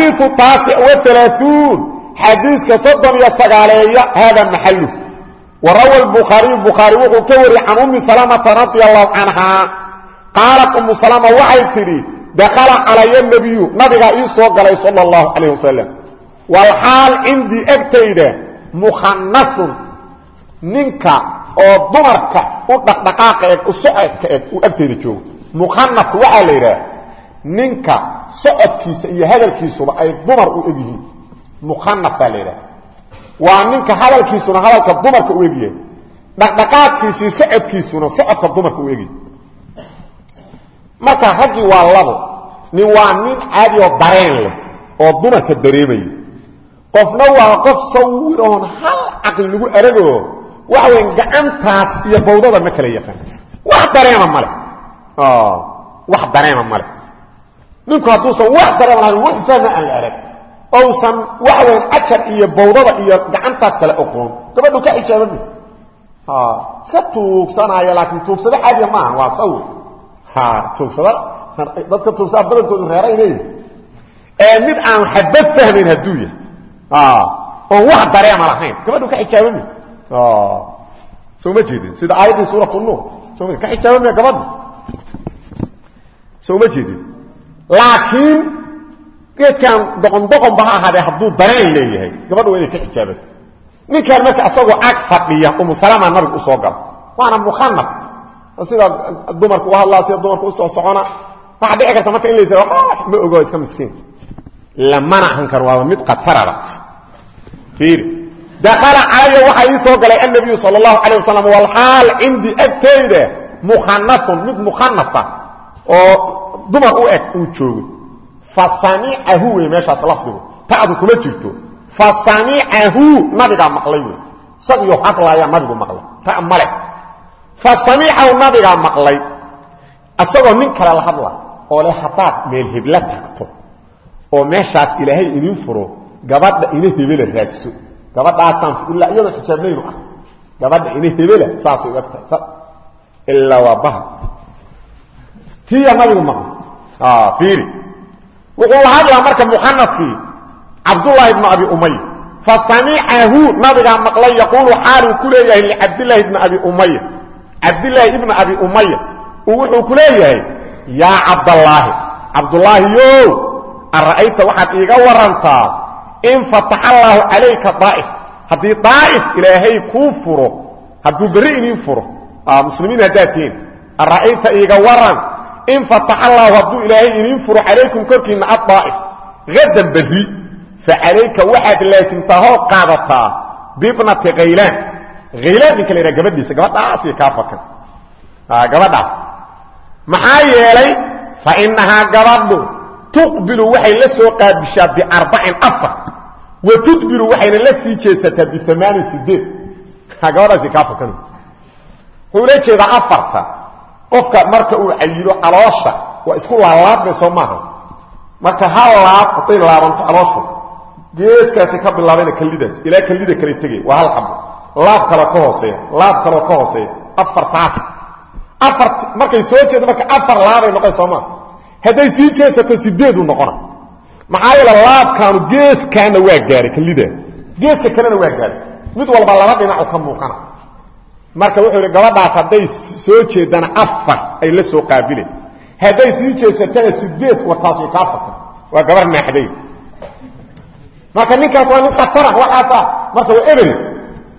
alxadiiu taasic waalaauun xadiiska soddon iyo sagaaleeya haada maxalu warawa bukhaariyu bukhaari wuxuu ka wariyey can ummi salamata radia allahu canhaa qaalat ummu salama waxay tidhi dakala calaya nebiyu nabigaa ii soo galay sala allahu calayh wasalam walxaal cindii agtayda mukhanasun ninka oo dumarka u dhaqdhaqaaqa eeg u socodka socodkiisa iyo hadalkiisuba ay dumar u eg yihiin mukhanaf baa la yidhaha waa ninka hadalkiisuna hadalka dumarka u egyahay. Dhaqdhaqaadkiisii socodkiisuna socodka dumarka u egyahay. Marka raggii waa labo nin waa nin caadi oo dareen leh oo dumarka dareemaya. Qofna waa qof sawir oon hal caqli lagu aragoo waxa weya gacantaas iyo bawdada ma kala yaqaan. Wax dareema male wax dareema male ninku hadduusan wax dareema lahayn wax fahma aan la arag. Ousan waxa weya ajar iyo bawdada iyo gacantaas kale oqoon. Gabadhu ka xijaabami iska tuugsanaayo laakiin tuugsado caadiya maaha waa sawir tuugsada? Dadka tuugsada badankoodu reeray leeyihi ee mid aan xabad fahmayn hadduu yahay. Oon wax dareema lahayn. Gabadhu ka xijaabami soo ma jeedin. Sida aayaddii suurat nuur soma ka xijaabamaya gabadha soo ma jeedin laakiin geedkan doqondoqonba ha ahaadee hadduu dareen leeyahay. Gabadha waa inay ka xijaabato ninkaan marka asagoo ag fadhiya umu salama nabiga u soo gala waana mukhanaf sida dumarka u hadlaa sida dumarka u soo socona. Waxaa dhici karta marka in la ysa ma ogo iska miskiin. Lamana ahan karo waaba mid qataraba fiiri. Dakala calaya waxaa ii soo galay annabiyu sal اllahu alay wasalam walxaal cindii agtayda mukhanafun mid mukhanafa oo dumar u eg uu joogo fasamicahu wey meeshaas lafdigu ta'du kuma jirto. Fasamicahu nabigaa maqlay wey isagiyo nabigu maqlay. Ta male fasamicahu nabigaa maqlay. Isagoo nin kale la hadla oo le haddaad meel hebla tagto oo meeshaas ilaahay idin furo gabadha ina hebela raadso. Gabadhaasaan ilaa iyadoo xijaabnaynu ah. Gabadha ina hebela saasay u egtahay. Ilaa waa bahar tiya nabigu maqlay fiiri. Wuxuu la hadlaa marka mukhanafkii cabdullaahi ibnu abi umaya fasamicahu nabigaa maqlay yaquulu xaaluu ku leeyahay licabdillaahi ibni abi umaya cabdillaahi ibni abi umaya uu wuxuu ku leeyahay yaa cabdallaahi cabdullaahi yow ara'ayta waxaad iiga warantaa in fataxa allaahu calayka daa'if. Haddii daa'if ilaahay kuu furo hadduu berri idiin furo. Muslimiin haddaad tihiin ara'ayta iiga waran in fataxa allaahu hadduu ilaahay idiin furo calaykum korkiinna addaa'if hadan berri fa calayka waxaad laasimtaa hoo qaadataa bibnati khaylaan haylaan ninka la yidhaha gabadhiisa gabadhaasiyo kaa fakan gabadhaas maxaa yeelay fa innahaa gabadhu tuqbilu waxay la soo qaabishaa biarbacin afar wa tudbiru waxayna la sii jeesataa biamaanin sideed gabadhaasi kaa fakan wuxuu la jeedaa afarta qofka marka uu cayilo caloosha waa isku laalaabmayso maaha. Marka hal laab hadday laabanto caloosha geeskaasi ka bilaabayna kallidaas ilaa kallida kale tegay waa hal xabo laab kaloo ka hooseeya laab kaloo ka hooseeya afartaas afar markay soo jeedo marka afar laabay noqon soo maa hadday sii jeesato sideedu noqona. Maxaa yeele laabkaanu geeskaana waa gaaray kallidaa geeska kalena waa gaaray. Mid walba laba dhinacu ka muuqana marka wuxuu yidhi gabadhaas hadday soo jeedana afar ay la soo qaabileen hadday sii jeesatana sideed wartaasay kaa fakan waa gabar naaxday. Marka ninkaas waa nin khatara waxaasa marka waa eberi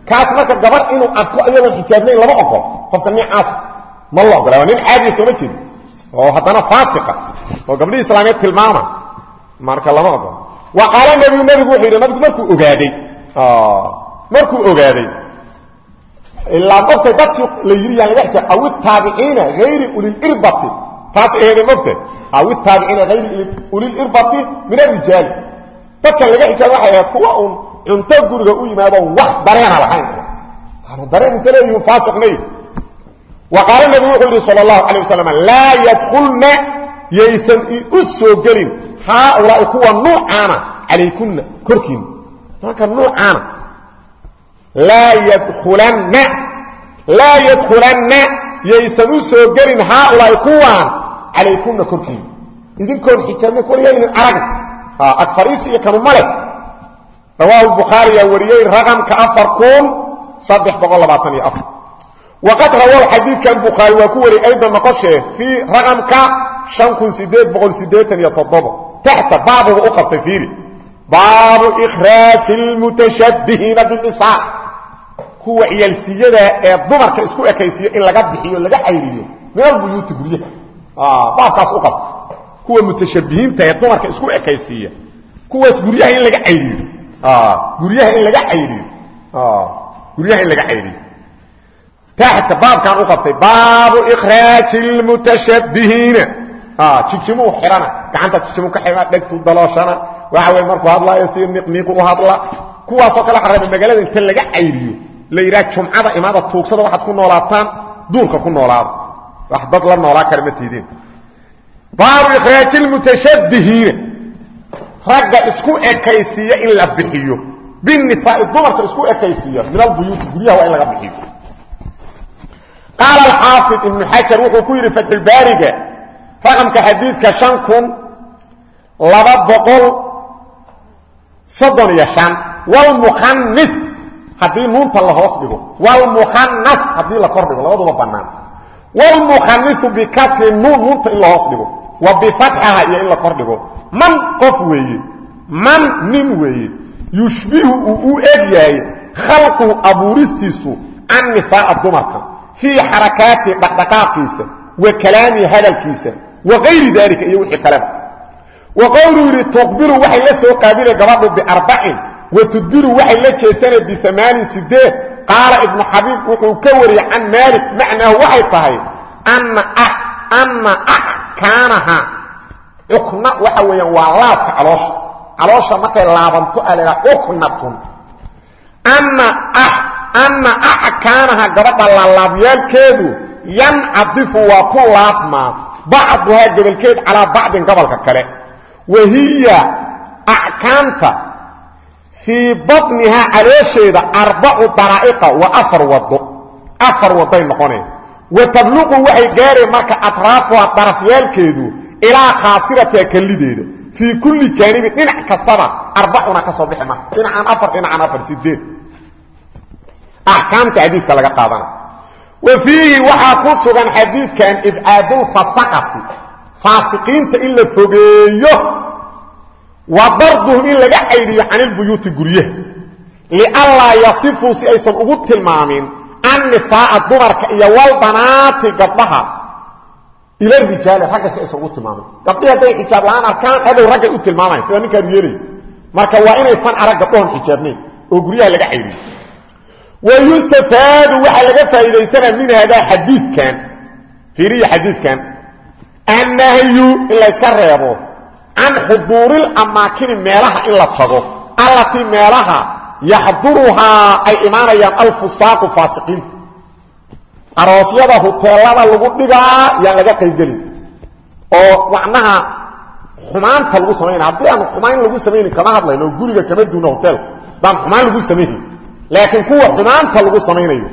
kaas marka gabar inuu arko iyadoon xijaabnayn lama ogol qofka nincaas ma la ogola. Waa nin caadiya sooma jeedi oo haddana faasiqa oo gabdhihii islaameed tilmaama. Marka lama ogolo wa qaala nebigu nebigu wuxuu yidhi nabigu markuu ogaaday. Markuu ogaaday ilaa mogtay dadkii la yidhi yaan laga xijaab aw itaabiciina hayri ulilirbati taas eheday mogtay aw itaabiciina hayri ulilirbati min arijaali dadkan laga xijaab waxay ahayd kuwa uun cunto guriga u yimaado wax dareena lahayn. Dareen inta leeyihiin faasiqnay wa qaala nebigu wuxuu yidhi sala allahu calayh wasalam laa yadkulna yaysan u soo gelin haaulaai kuwa nuucaana calaykunna korkiina marka nuucaana laa yadkulanna laa yadkulanna yaysan u soo gelin haaulaai kuwaan calaykunna korkiina idinkoon kuwa yaa idin arag. Agfariisi iyo kanu male rawaahu bukhaariyaa wariyey raqamka afar kun saddex boqol labaatan iyo afar. Waqad rawow xadiidkan bukhaari waa ku wariyey aydan noqoshee fii raqamka shan kun sideed boqol sideetan iyo toddoba taxta baabuga u qabtay fiiri. Baabu ikhraaji lmutashabbihiina binisaa kuwa ciyaalsiyada ee dumarka isku ekaysiiyo in laga bixiyo laga cayriyo min albuyuuti guryaha. Baabkaas u qabta. Kuwa mutashabbihiinta ee dumarka isku ekaysiiya. Kuwaas guryaha in laga cayriyo guryaha in laga cayriyo guryaha in laga cayriyo taxta baabkan u qabtay baabu ikhraaji lmutashabbihiina jijimuu xidhana gacanta jijimu ka xidhana dhegtu dalooshana waxa wey markuu hadlaayo si niqniiqu u hadla. Kuwaasoo kale waxa raba magaalada inta laga cayriyo la yidhaha jumcada imaada tuugsada waxaad ku noolaataan duurka ku noolaada wax dad la noolaa kara ma baabu ikhraaji lmutashabbihiina ragga isku ekaysiiya in la bixiyo. Binisaai dumarka isku ekaysiiya. Min albuyuuti guryaha waa in laga bixiyo. Qaala alxaafid ibnu xajar wuxuu ku yidhi fatxulbaariga raqamka xadiidka shan kun laba boqol soddon iyo shan. Walmukhanis haddii nuunta la hoos dhigo walmukhanas haddii la kor dhigo labaduba bannaan. Walmukhanisu bikasri nuun nuunta in la hoos dhigo wa bifatxaha iyo in la kor dhigo. Man qof weeye man nin weeye yushbihu uu u eg yahay khalquhu abuuristiisu an nisaaa dumarka fii xarakaati dhaqdhaqaaqiisa wa kalaamihi hadalkiisa wa ayri dalika iyo wixii kaleba wa qowluu yidhi tuqbilu waxay la soo qaabila gabadhu biarbacin wa tudbiru waxay la jeesana biamaanin sideed qaala ibnu xabiib wuxuu ka wariyey can maalik macnaahu waxay tahay anna axkaanaha cukna waxa weeyaan waa laabka caloosha caloosha markay laabanto a lahaa cuknatun anna axkaanaha gabadha laalaabyaalkeedu yancadifu waa ku laabmaa bacduhaa gobolkeed calaa bacdin gobolka kale wa hiya axkaamta fii baطnihaa caloosheeda arbacu daraa'iqa waa afar wado afar waday noqoneen. Wa tabluqu waxay gaareen marka atraafuha darafyaalkeedu ilaa khaasiratiha kallideeda. Fii kulli jaanibin dhinac kastaba arbacuna ka soo bixi marka dhinacan afar dhinacan afar sideed. Axkaamta xadiidka laga qaadana wa fiihi waxaa ku sugan xadiidkan ibcaadulfasaqati faasiqiinta in wa darduhum in laga caydiyo can ilbuyuuti guryaha lianlaa yasifuu si aysan ugu tilmaamin annisaaa dumarka iyo walbanaati gabdhaha ila rijaali ragga si aysan ugu tilmaamin. Gabdhihi hadday xijaab la'aan arkaan adow raggay u tilmaamayan sida ninkaanu yeelay. Marka waa inaysan arag gabdhahon xijaabnayn oo guryaha laga caydiyo. Wayustafaadu waxaa laga faa'iidaysanaa min haadaa xadiidkan fiiriya xadiidkan annahyu in layska reebo can xuduuril amaakini meelaha in la tago. Allatii meelaha yaxduruhaa ay imaanayaan alfusaaqu faasiqiinta aroosyada huteelada lagu dhigaa yaan laga qaybgelin. Oo macnaha xumaanta lagu samaynaya haddii aan xumaan lagu samaynin kama hadlayno. Oo guriga kama duuna hoteelka daan xumaan lagu samaynin. Laakiin kuwa xumaanta lagu samaynayo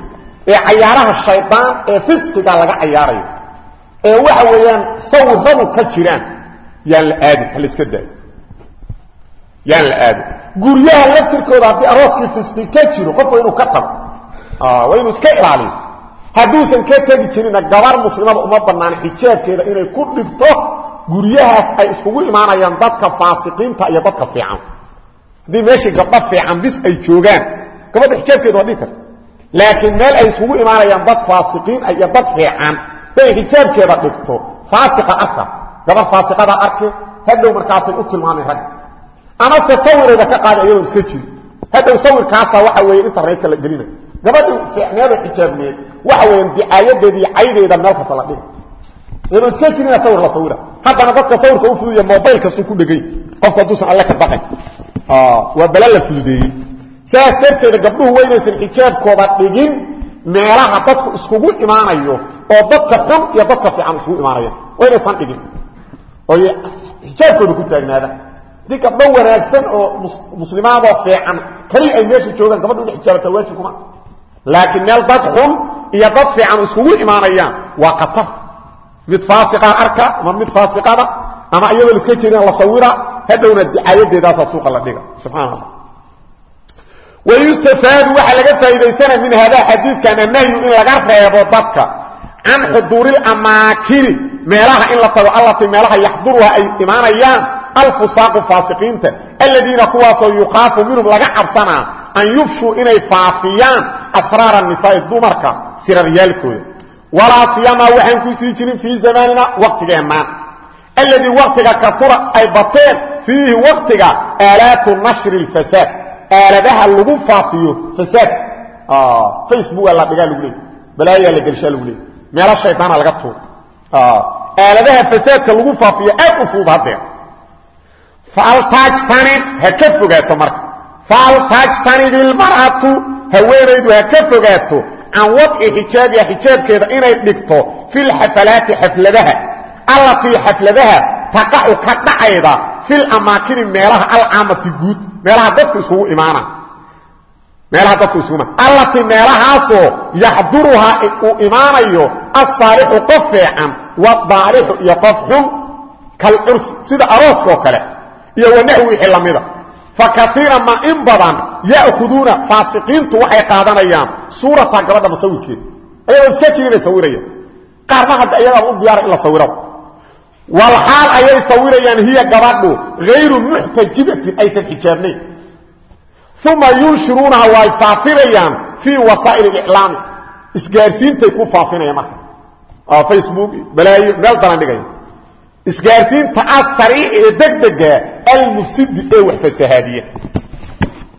ee cayaaraha shaydaan ee fisqiga laga cayaarayo ee waxa weeyaan sawiradu ka jiraan yaan la aadin ha layska daayo yaan la aadin. Guryaha laftirkooda haddii arooskii fisqi ka jiro qof waa inuu ka tago waa inuu iska ilaaliyo. Hadduusan ka tegi jirinna gabar muslimada uma bannaan xijaabkeeda inay ku dhigto guryahaas ay iskugu imaanayaan dadka faasiqiinta iyo dadka fiican. Haddii meeshii gabdho fiican bis ay joogaan gabadha xijaabkeeda waa dhigi karta laakiin meel ay iskugu imaanayaan dad faasiqiin iyo dad fiican bay xijaabkeeda dhigto faasiqa arka gabar faasiqada arke hadhow markaasay u tilmaamay rag. Amase sawirayda ka qaada iyadoo iska jiri. Hadhow sawirkaasa waxa weeye inta la gelina. Gabadhi fiicneeda xijaabneed waxa weeyaan dicaayadeeda iyo caydeeda meel kasta la dhiga iyadoo iska jirina sawir la sawira. Haddana dadka sawirka u fududiya mobayl kastuu ku dhegay. Qofka hadduusan alle ka baqay. Waa bala la fududeeyey. Saas darteeda gabdhuhu waynaysan xijaabkooda dhigin meelaha dadku iskugu imaanayo oo dadka xun iyo dadka fiican iskugu imaanayaan waynaysan dhigin oy xijaabkooda ku taagnaada. Haddii gabdho wanaagsan oo muslimaadoo fiican kaliya ay meesha joogaan gabadhu ina xijaabata waajib kuma laakiin meel dad xun iyo dad fiican iskugu imaanayaan waa qatar mid faasiqaa arka ama mid faasiqada ama iyadoo la iska la sawira hadhowna dicaayadeedaasaa suuqa la dhiga. Subxaana allah wayustafaadu waxaa laga faa'iidaysana min hada xadiidkan annahyu in laga reebo dadka can xuduurilamaaakini meelaha in la tago allatii meelaha yaxduruha ay imaanayaan alfusaaqu faasiqiinta aladiina kuwaasoo yukhaafu minhum laga cabsanaa an yufshuu inay faafiyaan asraara nisaai dumarka siraryaalkooda. Walaa siyamaa waxaan ku sii jirin fii zamaanina waqtigeennaan alladii waqtiga kaura ay bateen fiihi waqtiga aalaatu nashri اlfasaad aaladaha lagu faafiyo fasaad. Facebooka la dhigaa lagu leey balaayaa la gelshaa lagu leey meelo shaydaana laga tuur aaladaha fasaadka lagu faafiyo aad u fudud hadeer faltajtanib ha ka fogaato marka. Faltajtanib ilmar'atu haweenaydu ha ka fogaato can wadci xijaabiha xijaabkeeda inay dhigto fi lxafalaati xafladaha. Allatii xafladaha taqacu ka dhacayda filamaakini meelaha alcaamati guud meelaha dadku isugu imaana meelaha dadku isugu imaana allatii meelahaasoo yaxduruhaa uu imaanayo asaalixu qof feecan wadaalixu iyo qof xun kalcursi sida arooska oo kale iyo wanaxwi wixii lamida fa kaiira ma in badan ya'khuduuna faasiqiintu waxay qaadanayaan suurata gabadha masawirkeeda ayagoo iska jirinay sawirayaan qaarna hadda ayagaa u diyaara in la sawiraba. Walxaal ayay sawirayaan hiya gabadhu hayru muxtajibatin aysan xijaabnayn. Uma yunshiruunaha way faafinayaan fii wasaa'il اliclaami isgaarsiintay ku faafinayaan marka facebook balaayo meel dalan dhigaya isgaarsiinta asariic ee degdega almufsidi ee wax fasahaadiya